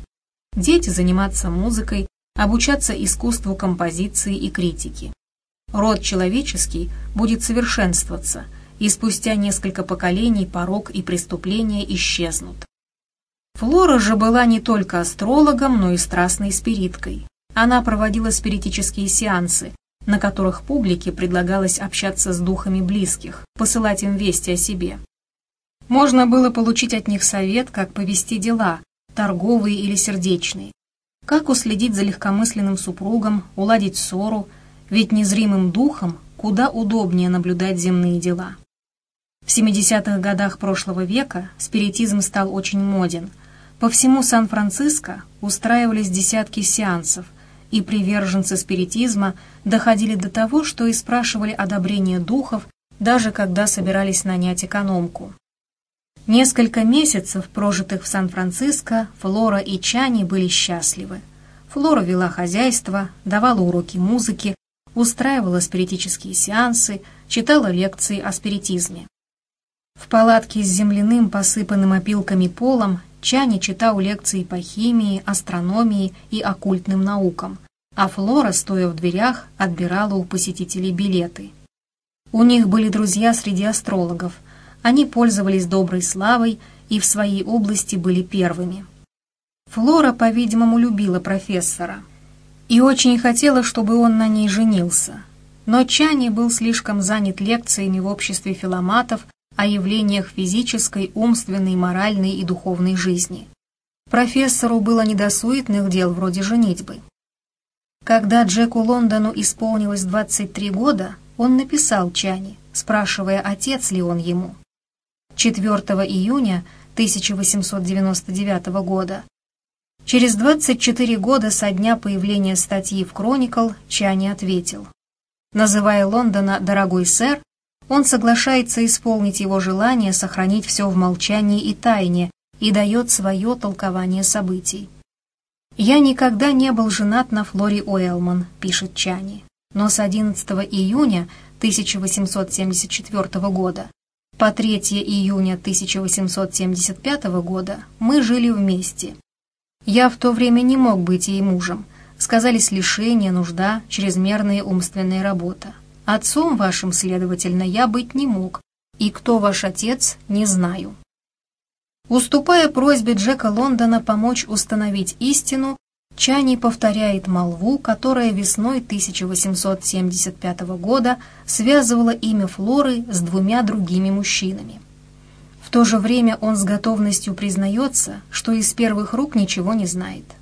Дети заниматься музыкой, обучаться искусству композиции и критики. Род человеческий будет совершенствоваться, и спустя несколько поколений порог и преступления исчезнут. Флора же была не только астрологом, но и страстной спириткой. Она проводила спиритические сеансы, на которых публике предлагалось общаться с духами близких, посылать им вести о себе. Можно было получить от них совет, как повести дела, торговые или сердечные, как уследить за легкомысленным супругом, уладить ссору, ведь незримым духом куда удобнее наблюдать земные дела. В 70-х годах прошлого века спиритизм стал очень моден. По всему Сан-Франциско устраивались десятки сеансов, и приверженцы спиритизма доходили до того, что и спрашивали одобрение духов, даже когда собирались нанять экономку. Несколько месяцев, прожитых в Сан-Франциско, Флора и Чани были счастливы. Флора вела хозяйство, давала уроки музыки, устраивала спиритические сеансы, читала лекции о спиритизме. В палатке с земляным, посыпанным опилками полом, Чани читал лекции по химии, астрономии и оккультным наукам, а Флора, стоя в дверях, отбирала у посетителей билеты. У них были друзья среди астрологов. Они пользовались доброй славой и в своей области были первыми. Флора, по-видимому, любила профессора и очень хотела, чтобы он на ней женился. Но Чани был слишком занят лекциями в обществе филоматов о явлениях физической, умственной, моральной и духовной жизни. Профессору было не до суетных дел вроде женитьбы. Когда Джеку Лондону исполнилось 23 года, он написал Чани, спрашивая, отец ли он ему. 4 июня 1899 года. Через 24 года со дня появления статьи в «Кроникл» Чани ответил. Называя Лондона «дорогой сэр», он соглашается исполнить его желание сохранить все в молчании и тайне и дает свое толкование событий. «Я никогда не был женат на Флори Уэлман», — пишет Чани, но с 11 июня 1874 года по 3 июня 1875 года мы жили вместе. Я в то время не мог быть ей мужем. Сказались лишения, нужда, чрезмерная умственная работа. Отцом вашим, следовательно, я быть не мог. И кто ваш отец, не знаю. Уступая просьбе Джека Лондона помочь установить истину, Чани повторяет молву, которая весной 1875 года связывала имя Флоры с двумя другими мужчинами. В то же время он с готовностью признается, что из первых рук ничего не знает.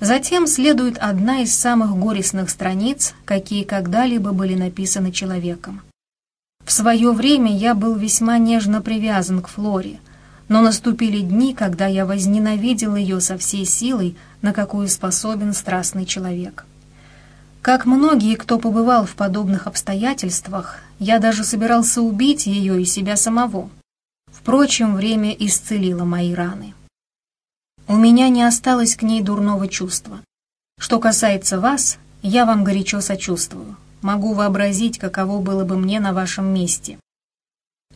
Затем следует одна из самых горестных страниц, какие когда-либо были написаны человеком. В свое время я был весьма нежно привязан к Флоре – но наступили дни, когда я возненавидел ее со всей силой, на какую способен страстный человек. Как многие, кто побывал в подобных обстоятельствах, я даже собирался убить ее и себя самого. Впрочем, время исцелило мои раны. У меня не осталось к ней дурного чувства. Что касается вас, я вам горячо сочувствую. Могу вообразить, каково было бы мне на вашем месте.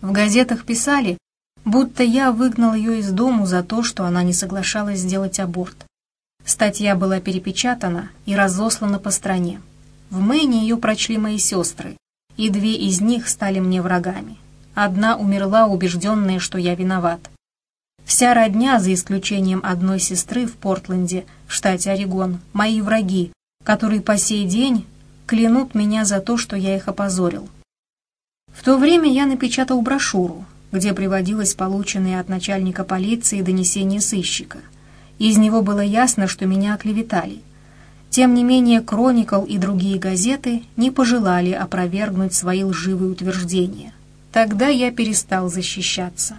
В газетах писали, будто я выгнал ее из дому за то, что она не соглашалась сделать аборт. Статья была перепечатана и разослана по стране. В Мэне ее прочли мои сестры, и две из них стали мне врагами. Одна умерла, убежденная, что я виноват. Вся родня, за исключением одной сестры в Портленде, в штате Орегон, мои враги, которые по сей день клянут меня за то, что я их опозорил. В то время я напечатал брошюру, где приводилось полученное от начальника полиции донесение сыщика. Из него было ясно, что меня оклеветали. Тем не менее, «Кроникл» и другие газеты не пожелали опровергнуть свои лживые утверждения. Тогда я перестал защищаться.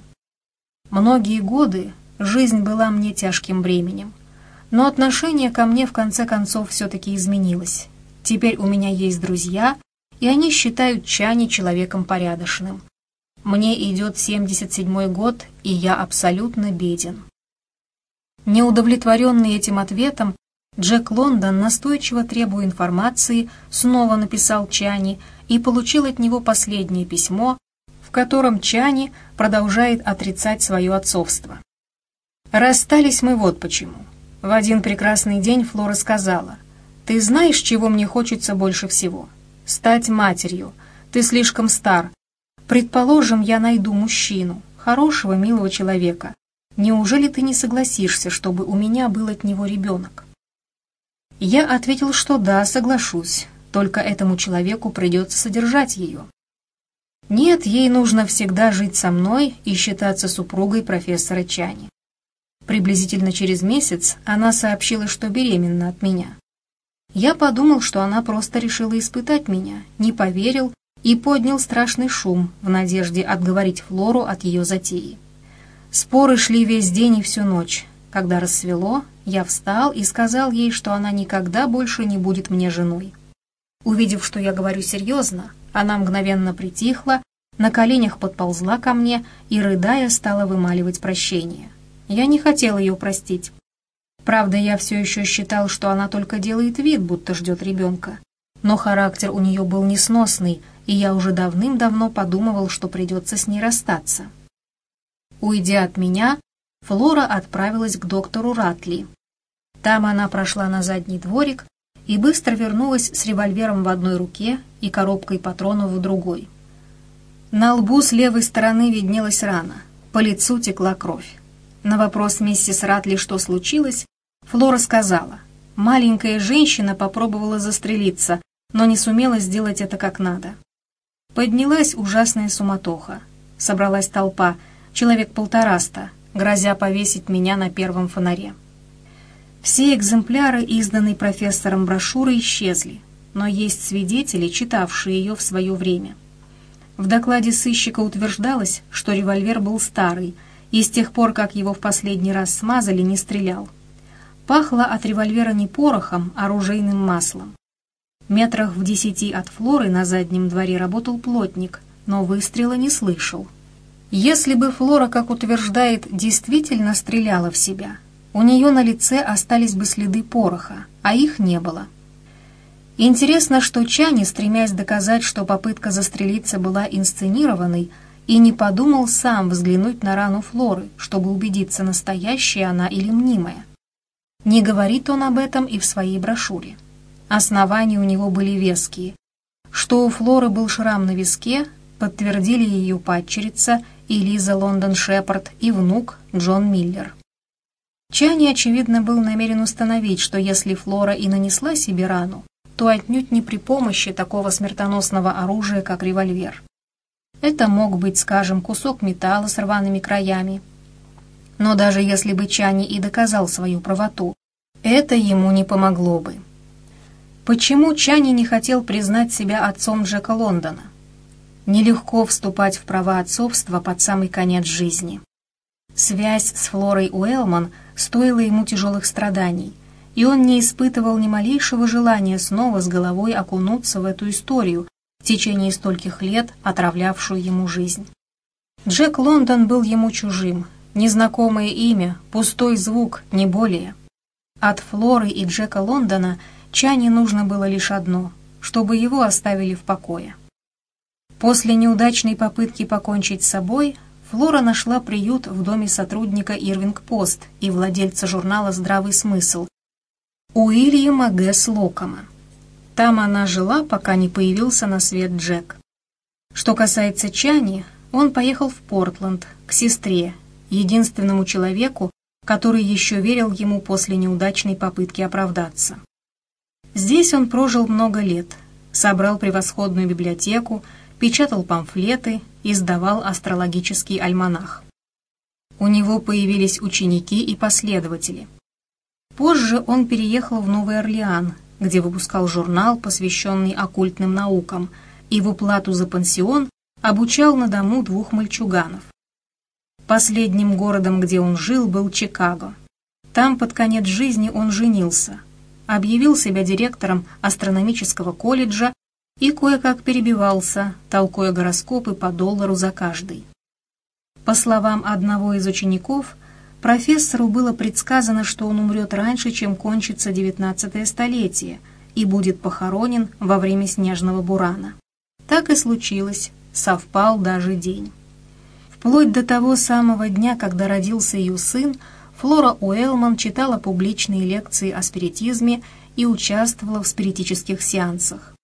Многие годы жизнь была мне тяжким бременем. Но отношение ко мне в конце концов все-таки изменилось. Теперь у меня есть друзья, и они считают Чани человеком порядочным. Мне идет 77 год, и я абсолютно беден. Неудовлетворенный этим ответом, Джек Лондон, настойчиво требуя информации, снова написал Чани и получил от него последнее письмо, котором Чани продолжает отрицать свое отцовство. «Расстались мы вот почему. В один прекрасный день Флора сказала, «Ты знаешь, чего мне хочется больше всего? Стать матерью. Ты слишком стар, Предположим, я найду мужчину, хорошего, милого человека. Неужели ты не согласишься, чтобы у меня был от него ребенок? Я ответил, что да, соглашусь, только этому человеку придется содержать ее. Нет, ей нужно всегда жить со мной и считаться супругой профессора Чани. Приблизительно через месяц она сообщила, что беременна от меня. Я подумал, что она просто решила испытать меня, не поверил и поднял страшный шум в надежде отговорить Флору от ее затеи. Споры шли весь день и всю ночь. Когда рассвело, я встал и сказал ей, что она никогда больше не будет мне женой. Увидев, что я говорю серьезно, она мгновенно притихла, на коленях подползла ко мне и, рыдая, стала вымаливать прощение. Я не хотел ее простить. Правда, я все еще считал, что она только делает вид, будто ждет ребенка. Но характер у нее был несносный, и я уже давным-давно подумывал, что придется с ней расстаться. Уйдя от меня, Флора отправилась к доктору Ратли. Там она прошла на задний дворик и быстро вернулась с револьвером в одной руке и коробкой патронов в другой. На лбу с левой стороны виднелась рана, по лицу текла кровь. На вопрос миссис Ратли, что случилось, Флора сказала, маленькая женщина попробовала застрелиться, но не сумела сделать это как надо. Поднялась ужасная суматоха. Собралась толпа, человек полтораста, грозя повесить меня на первом фонаре. Все экземпляры, изданные профессором брошюры, исчезли. но есть свидетели, читавшие ее в свое время. В докладе сыщика утверждалось, что револьвер был старый, и с тех пор, как его в последний раз смазали, не стрелял. Пахло от револьвера не порохом, а оружейным маслом. Метрах в десяти от Флоры на заднем дворе работал плотник, но выстрела не слышал. Если бы Флора, как утверждает, действительно стреляла в себя, у нее на лице остались бы следы пороха, а их не было. Интересно, что Чани, стремясь доказать, что попытка застрелиться была инсценированной, и не подумал сам взглянуть на рану Флоры, чтобы убедиться, настоящая она или мнимая. Не говорит он об этом и в своей брошюре. Основания у него были веские. Что у Флоры был шрам на виске, подтвердили ее падчерица и Лиза Лондон Шепард и внук Джон Миллер. Чани, очевидно, был намерен установить, что если Флора и нанесла себе рану, то отнюдь не при помощи такого смертоносного оружия, как револьвер. Это мог быть, скажем, кусок металла с рваными краями. Но даже если бы Чани и доказал свою правоту, это ему не помогло бы. Почему Чани не хотел признать себя отцом Джека Лондона? Нелегко вступать в права отцовства под самый конец жизни. Связь с Флорой Уэлман стоила ему тяжелых страданий, и он не испытывал ни малейшего желания снова с головой окунуться в эту историю, в течение стольких лет отравлявшую ему жизнь. Джек Лондон был ему чужим, незнакомое имя, пустой звук, не более. От Флоры и Джека Лондона Чане нужно было лишь одно, чтобы его оставили в покое. После неудачной попытки покончить с собой, Флора нашла приют в доме сотрудника Ирвинг-Пост и владельца журнала «Здравый смысл» Уильяма Г. Слокома. Там она жила, пока не появился на свет Джек. Что касается Чани, он поехал в Портленд, к сестре, единственному человеку, который еще верил ему после неудачной попытки оправдаться. Здесь он прожил много лет, собрал превосходную библиотеку, печатал памфлеты, издавал астрологический альманах. У него появились ученики и последователи. Позже он переехал в Новый Орлеан, где выпускал журнал, посвященный оккультным наукам, и в уплату за пансион обучал на дому двух мальчуганов. Последним городом, где он жил, был Чикаго. Там под конец жизни он женился, объявил себя директором астрономического колледжа и кое-как перебивался, толкуя гороскопы по доллару за каждый. По словам одного из учеников, профессору было предсказано, что он умрет раньше, чем кончится девятнадцатое столетие и будет похоронен во время снежного бурана. Так и случилось, совпал даже день. Вплоть до того самого дня, когда родился ее сын, Флора Уэлман читала публичные лекции о спиритизме и участвовала в спиритических сеансах.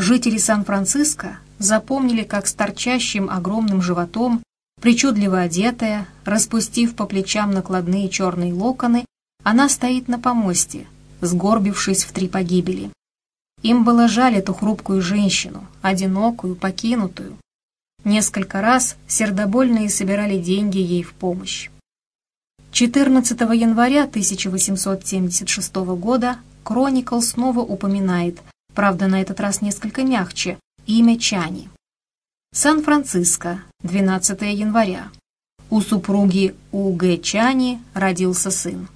Жители Сан-Франциско запомнили, как с торчащим огромным животом, причудливо одетая, распустив по плечам накладные черные локоны, она стоит на помосте, сгорбившись в три погибели. Им было жаль эту хрупкую женщину, одинокую, покинутую, Несколько раз сердобольные собирали деньги ей в помощь. 14 января 1876 года Кроникл снова упоминает, правда на этот раз несколько мягче, имя Чани. Сан-Франциско, 12 января. У супруги У. Г. Чани родился сын.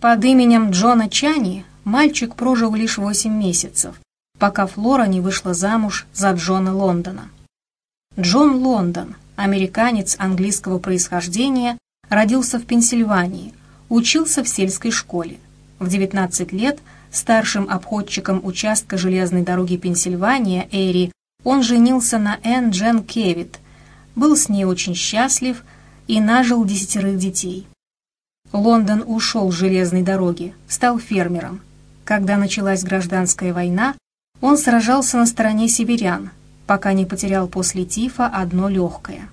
Под именем Джона Чани мальчик прожил лишь 8 месяцев, пока Флора не вышла замуж за Джона Лондона. Джон Лондон, американец английского происхождения, родился в Пенсильвании, учился в сельской школе. В 19 лет старшим обходчиком участка железной дороги Пенсильвания Эри он женился на Энн Джен Кевит, был с ней очень счастлив и нажил десятерых детей. Лондон ушел с железной дороги, стал фермером. Когда началась гражданская война, он сражался на стороне северян, пока не потерял после тифа одно легкое.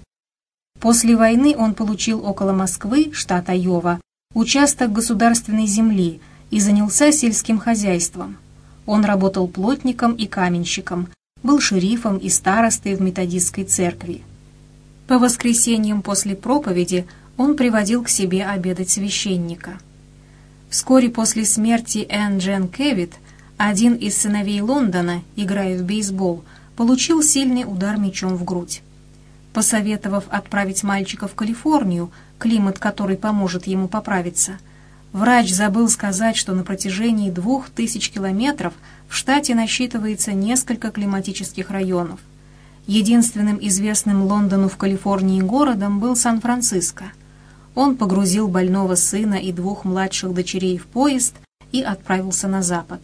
После войны он получил около Москвы, штат Айова, участок государственной земли и занялся сельским хозяйством. Он работал плотником и каменщиком, был шерифом и старостой в методистской церкви. По воскресеньям после проповеди он приводил к себе обедать священника. Вскоре после смерти Энн Джен Кевит Один из сыновей Лондона, играя в бейсбол, получил сильный удар мечом в грудь. Посоветовав отправить мальчика в Калифорнию, климат которой поможет ему поправиться, врач забыл сказать, что на протяжении двух тысяч километров в штате насчитывается несколько климатических районов. Единственным известным Лондону в Калифорнии городом был Сан-Франциско. Он погрузил больного сына и двух младших дочерей в поезд и отправился на запад.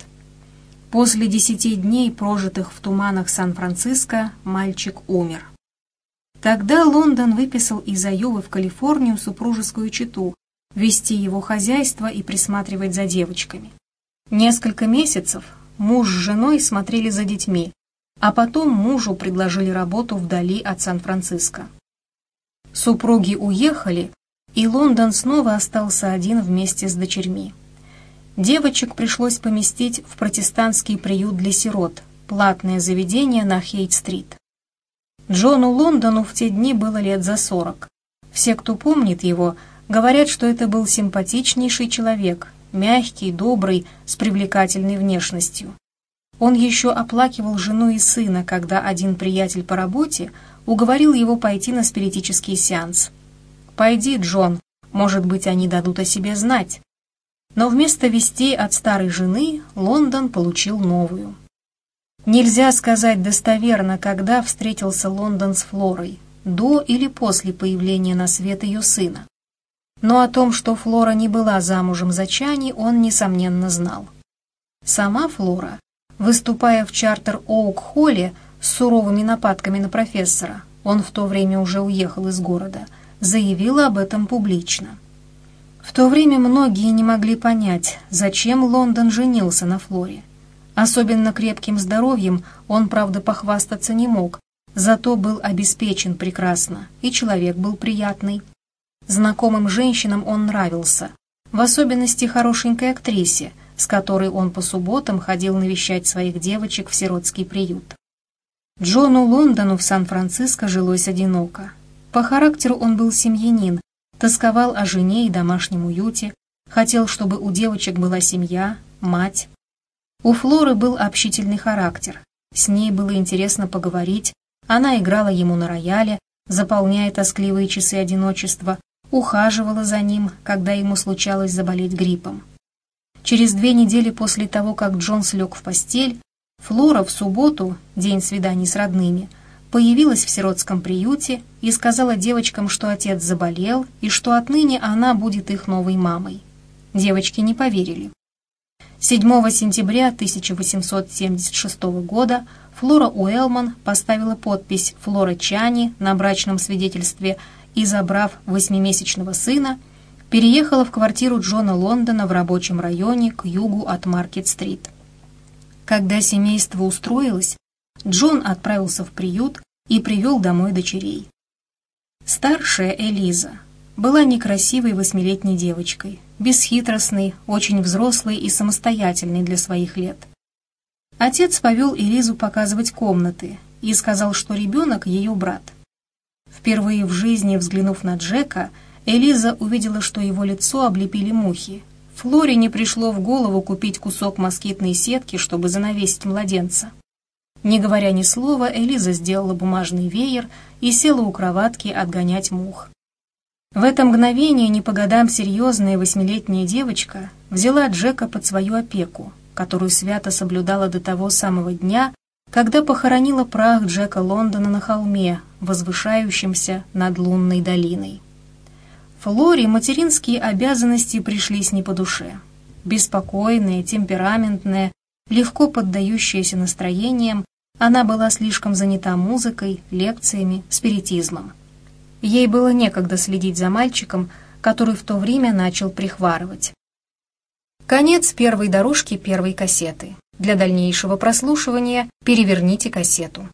После десяти дней, прожитых в туманах Сан-Франциско, мальчик умер. Тогда Лондон выписал из Айовы в Калифорнию супружескую чету, вести его хозяйство и присматривать за девочками. Несколько месяцев муж с женой смотрели за детьми, а потом мужу предложили работу вдали от Сан-Франциско. Супруги уехали, и Лондон снова остался один вместе с дочерьми. Девочек пришлось поместить в протестантский приют для сирот, платное заведение на Хейт-стрит. Джону Лондону в те дни было лет за сорок. Все, кто помнит его, говорят, что это был симпатичнейший человек, мягкий, добрый, с привлекательной внешностью. Он еще оплакивал жену и сына, когда один приятель по работе уговорил его пойти на спиритический сеанс. «Пойди, Джон, может быть, они дадут о себе знать». Но вместо вестей от старой жены Лондон получил новую. Нельзя сказать достоверно, когда встретился Лондон с Флорой, до или после появления на свет ее сына. Но о том, что Флора не была замужем за Чани, он, несомненно, знал. Сама Флора, выступая в чартер-Оук-холле с суровыми нападками на профессора, он в то время уже уехал из города, заявила об этом публично. В то время многие не могли понять, зачем Лондон женился на Флоре. Особенно крепким здоровьем он, правда, похвастаться не мог, зато был обеспечен прекрасно, и человек был приятный. Знакомым женщинам он нравился, в особенности хорошенькой актрисе, с которой он по субботам ходил навещать своих девочек в сиротский приют. Джону Лондону в Сан-Франциско жилось одиноко. По характеру он был семьянин, Тосковал о жене и домашнем уюте, хотел, чтобы у девочек была семья, мать. У Флоры был общительный характер, с ней было интересно поговорить, она играла ему на рояле, заполняя тоскливые часы одиночества, ухаживала за ним, когда ему случалось заболеть гриппом. Через две недели после того, как Джонс лег в постель, Флора в субботу, день свиданий с родными, появилась в сиротском приюте и сказала девочкам, что отец заболел и что отныне она будет их новой мамой. Девочки не поверили. 7 сентября 1876 года Флора Уэлман поставила подпись Флора Чани на брачном свидетельстве и, забрав восьмимесячного сына, переехала в квартиру Джона Лондона в рабочем районе к югу от Маркет-стрит. Когда семейство устроилось, Джон отправился в приют и привел домой дочерей. Старшая Элиза была некрасивой восьмилетней девочкой, бесхитростной, очень взрослой и самостоятельной для своих лет. Отец повел Элизу показывать комнаты и сказал, что ребенок ее брат. Впервые в жизни, взглянув на Джека, Элиза увидела, что его лицо облепили мухи. Флоре не пришло в голову купить кусок москитной сетки, чтобы занавесить младенца. Не говоря ни слова, Элиза сделала бумажный веер и села у кроватки отгонять мух. В это мгновение не по годам серьезная восьмилетняя девочка взяла Джека под свою опеку, которую свято соблюдала до того самого дня, когда похоронила прах Джека Лондона на холме, возвышающемся над лунной долиной. Флоре материнские обязанности пришлись не по душе. Беспокойная, темпераментная, легко поддающаяся настроениям, она была слишком занята музыкой, лекциями, спиритизмом. Ей было некогда следить за мальчиком, который в то время начал прихварывать. Конец первой дорожки первой кассеты. Для дальнейшего прослушивания переверните кассету.